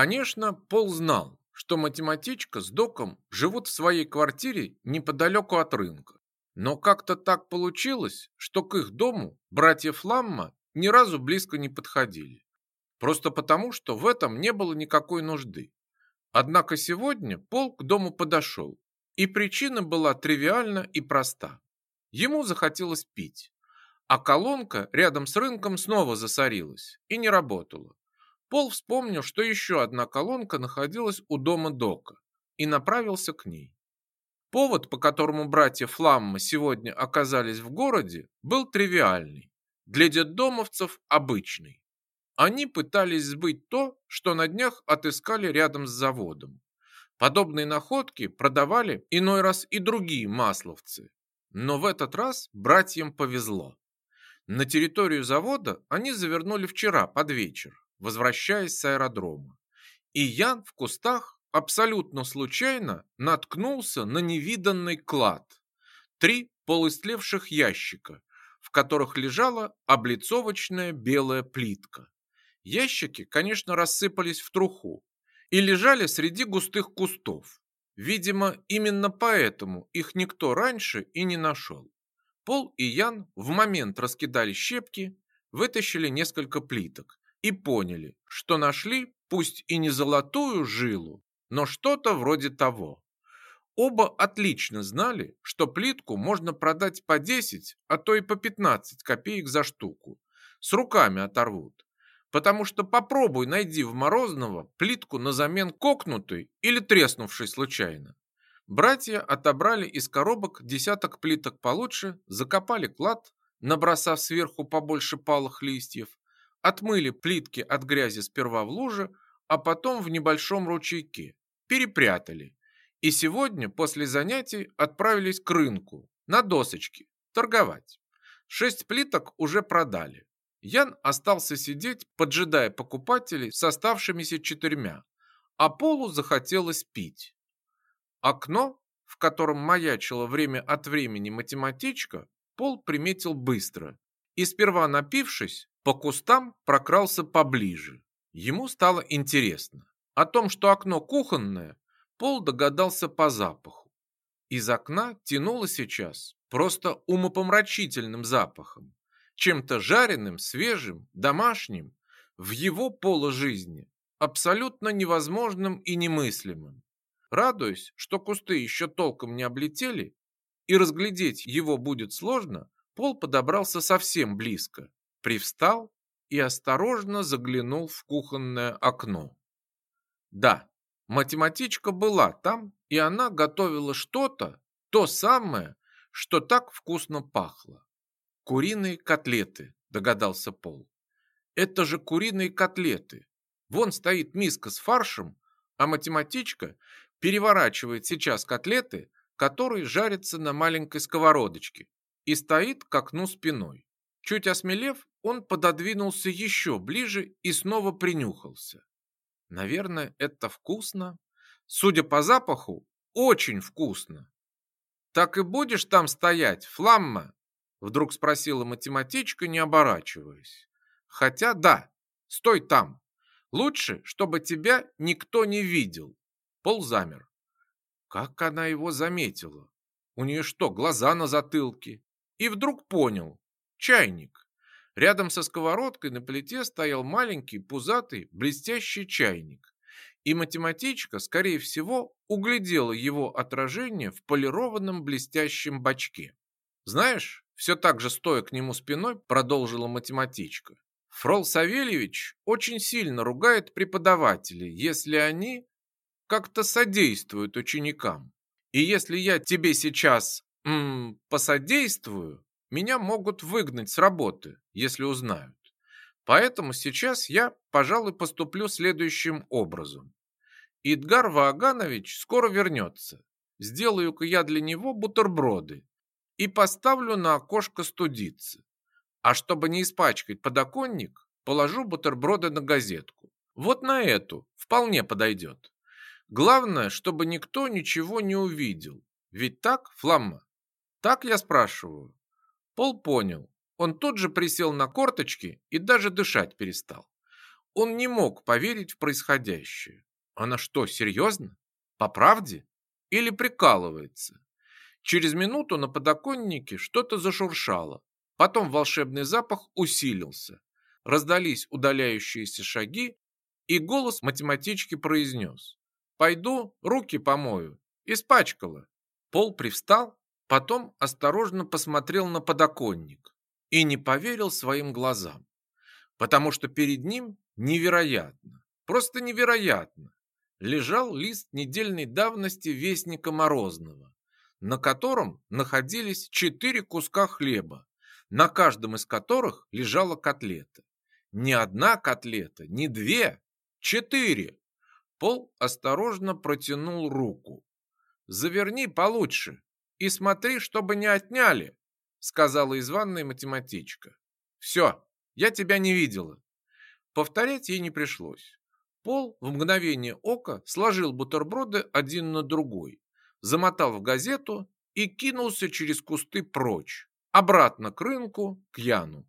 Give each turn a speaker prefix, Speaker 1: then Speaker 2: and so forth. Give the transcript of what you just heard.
Speaker 1: Конечно, Пол знал, что математичка с доком живут в своей квартире неподалеку от рынка. Но как-то так получилось, что к их дому братья Фламма ни разу близко не подходили. Просто потому, что в этом не было никакой нужды. Однако сегодня Пол к дому подошел, и причина была тривиальна и проста. Ему захотелось пить, а колонка рядом с рынком снова засорилась и не работала. Пол вспомнил, что еще одна колонка находилась у дома Дока и направился к ней. Повод, по которому братья Фламма сегодня оказались в городе, был тривиальный, для детдомовцев обычный. Они пытались сбыть то, что на днях отыскали рядом с заводом. Подобные находки продавали иной раз и другие масловцы. Но в этот раз братьям повезло. На территорию завода они завернули вчера под вечер, возвращаясь с аэродрома. И Ян в кустах абсолютно случайно наткнулся на невиданный клад. Три полуистлевших ящика, в которых лежала облицовочная белая плитка. Ящики, конечно, рассыпались в труху и лежали среди густых кустов. Видимо, именно поэтому их никто раньше и не нашел. Пол и Ян в момент раскидали щепки, вытащили несколько плиток и поняли, что нашли пусть и не золотую жилу, но что-то вроде того. Оба отлично знали, что плитку можно продать по 10, а то и по 15 копеек за штуку. С руками оторвут. Потому что попробуй найди в Морозного плитку на замен кокнутой или треснувшей случайно. Братья отобрали из коробок десяток плиток получше, закопали клад, набросав сверху побольше палых листьев, отмыли плитки от грязи сперва в луже, а потом в небольшом ручейке, перепрятали. И сегодня после занятий отправились к рынку, на досочки, торговать. Шесть плиток уже продали. Ян остался сидеть, поджидая покупателей с оставшимися четырьмя, а Полу захотелось пить. Окно, в котором маячило время от времени математичка, Пол приметил быстро и, сперва напившись, по кустам прокрался поближе. Ему стало интересно. О том, что окно кухонное, Пол догадался по запаху. Из окна тянуло сейчас просто умопомрачительным запахом, чем-то жареным, свежим, домашним, в его поло жизни, абсолютно невозможным и немыслимым. Радуясь, что кусты еще толком не облетели, и разглядеть его будет сложно, Пол подобрался совсем близко, привстал и осторожно заглянул в кухонное окно. Да, математичка была там, и она готовила что-то, то самое, что так вкусно пахло. Куриные котлеты, догадался Пол. Это же куриные котлеты. Вон стоит миска с фаршем, а математичка переворачивает сейчас котлеты, которые жарятся на маленькой сковородочке, и стоит к окну спиной. Чуть осмелев, он пододвинулся еще ближе и снова принюхался. Наверное, это вкусно. Судя по запаху, очень вкусно. Так и будешь там стоять, Фламма? Вдруг спросила математичка, не оборачиваясь. Хотя да, стой там. Лучше, чтобы тебя никто не видел. Пол замер. Как она его заметила? У нее что, глаза на затылке? И вдруг понял. Чайник. Рядом со сковородкой на плите стоял маленький, пузатый, блестящий чайник. И математичка, скорее всего, углядела его отражение в полированном блестящем бачке. Знаешь, все так же стоя к нему спиной, продолжила математичка. Фрол Савельевич очень сильно ругает преподавателей, если они как-то содействуют ученикам. И если я тебе сейчас м, посодействую, меня могут выгнать с работы, если узнают. Поэтому сейчас я, пожалуй, поступлю следующим образом. Идгар Вааганович скоро вернется. Сделаю-ка я для него бутерброды и поставлю на окошко студиться. А чтобы не испачкать подоконник, положу бутерброды на газетку. Вот на эту вполне подойдет. Главное, чтобы никто ничего не увидел. Ведь так, Фламма? Так я спрашиваю. Пол понял. Он тут же присел на корточки и даже дышать перестал. Он не мог поверить в происходящее. Она что, серьезно? По правде? Или прикалывается? Через минуту на подоконнике что-то зашуршало. Потом волшебный запах усилился. Раздались удаляющиеся шаги, и голос математички произнес. «Пойду руки помою. Испачкала». Пол привстал, потом осторожно посмотрел на подоконник и не поверил своим глазам, потому что перед ним невероятно, просто невероятно, лежал лист недельной давности Вестника Морозного, на котором находились четыре куска хлеба, на каждом из которых лежала котлета. Не одна котлета, не две, четыре. Пол осторожно протянул руку. «Заверни получше и смотри, чтобы не отняли», сказала из ванной математичка. «Все, я тебя не видела». Повторять ей не пришлось. Пол в мгновение ока сложил бутерброды один на другой, замотал в газету и кинулся через кусты прочь, обратно к рынку, к Яну.